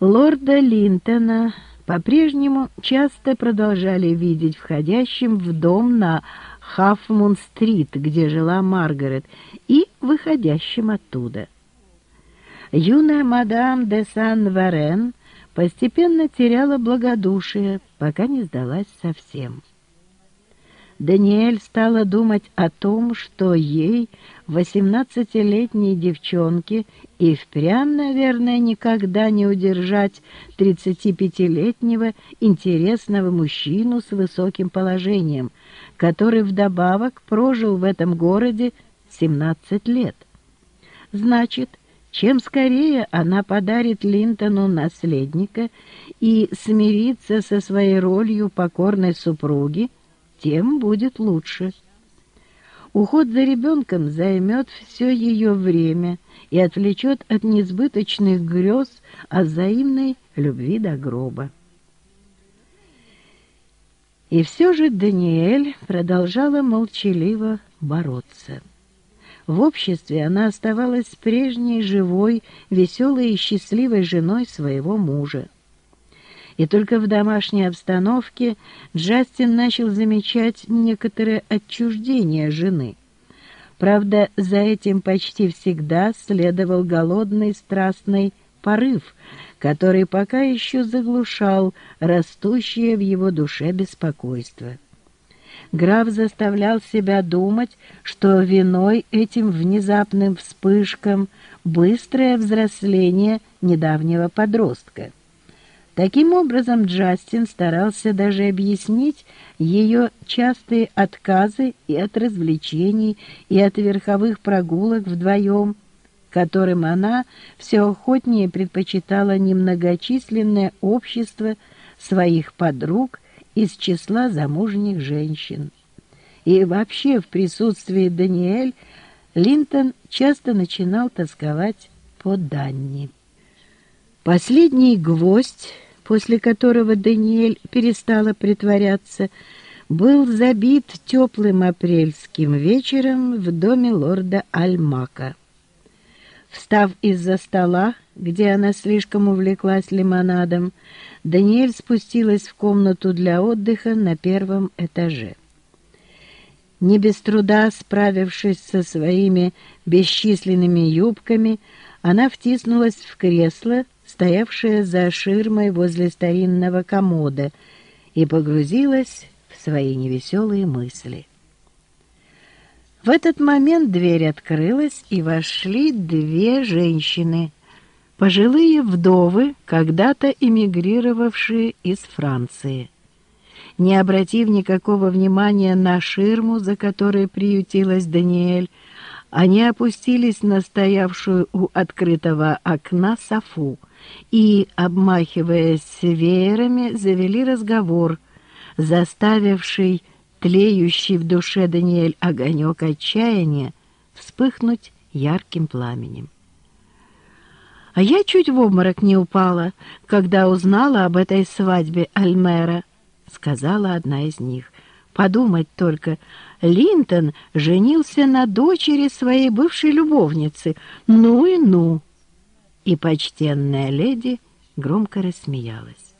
Лорда Линтона по-прежнему часто продолжали видеть входящим в дом на Хафмун-стрит, где жила Маргарет, и выходящим оттуда. Юная мадам де Сан-Варен постепенно теряла благодушие, пока не сдалась совсем. Даниэль стала думать о том, что ей, восемнадцатилетней девчонке, и впрямь, наверное, никогда не удержать тридцатипятилетнего интересного мужчину с высоким положением, который вдобавок прожил в этом городе семнадцать лет. Значит, чем скорее она подарит Линтону наследника и смирится со своей ролью покорной супруги, тем будет лучше. Уход за ребенком займет все ее время и отвлечет от несбыточных грез о взаимной любви до гроба. И все же Даниэль продолжала молчаливо бороться. В обществе она оставалась прежней живой, веселой и счастливой женой своего мужа. И только в домашней обстановке Джастин начал замечать некоторое отчуждение жены. Правда, за этим почти всегда следовал голодный страстный порыв, который пока еще заглушал растущее в его душе беспокойство. Граф заставлял себя думать, что виной этим внезапным вспышкам быстрое взросление недавнего подростка. Таким образом, Джастин старался даже объяснить ее частые отказы и от развлечений, и от верховых прогулок вдвоем, которым она все охотнее предпочитала немногочисленное общество своих подруг из числа замужних женщин. И вообще в присутствии Даниэль Линтон часто начинал тосковать по Данни. Последний гвоздь после которого Даниэль перестала притворяться, был забит теплым апрельским вечером в доме лорда Альмака. Встав из-за стола, где она слишком увлеклась лимонадом, Даниэль спустилась в комнату для отдыха на первом этаже. Не без труда справившись со своими бесчисленными юбками, она втиснулась в кресло, стоявшая за ширмой возле старинного комода, и погрузилась в свои невеселые мысли. В этот момент дверь открылась, и вошли две женщины, пожилые вдовы, когда-то эмигрировавшие из Франции. Не обратив никакого внимания на ширму, за которой приютилась Даниэль, они опустились на стоявшую у открытого окна софу, и, обмахиваясь веерами, завели разговор, заставивший тлеющий в душе Даниэль огонек отчаяния вспыхнуть ярким пламенем. А я чуть в обморок не упала, когда узнала об этой свадьбе Альмера, сказала одна из них. Подумать только, Линтон женился на дочери своей бывшей любовницы. Ну и ну! и почтенная леди громко рассмеялась.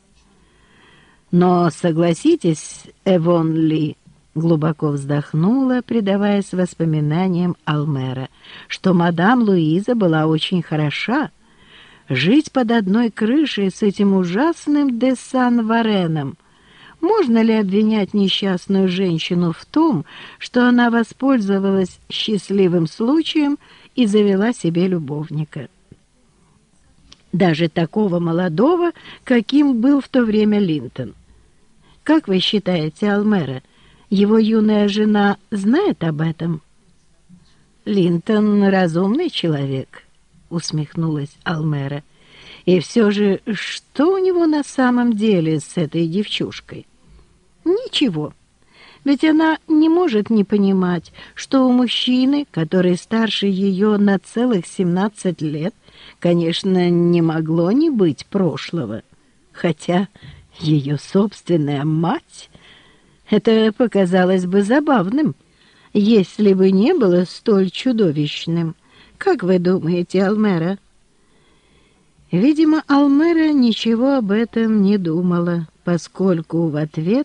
Но, согласитесь, Эвон Ли, глубоко вздохнула, предаваясь воспоминаниям Алмера, что мадам Луиза была очень хороша. Жить под одной крышей с этим ужасным де Сан-Вареном — можно ли обвинять несчастную женщину в том, что она воспользовалась счастливым случаем и завела себе любовника? даже такого молодого, каким был в то время Линтон. Как вы считаете, Алмера, его юная жена знает об этом? Линтон разумный человек, усмехнулась Алмера. И все же, что у него на самом деле с этой девчушкой? Ничего. Ведь она не может не понимать, что у мужчины, который старше ее на целых семнадцать лет, конечно, не могло не быть прошлого. Хотя ее собственная мать... Это показалось бы забавным, если бы не было столь чудовищным. Как вы думаете, Алмера? Видимо, Алмера ничего об этом не думала, поскольку в ответ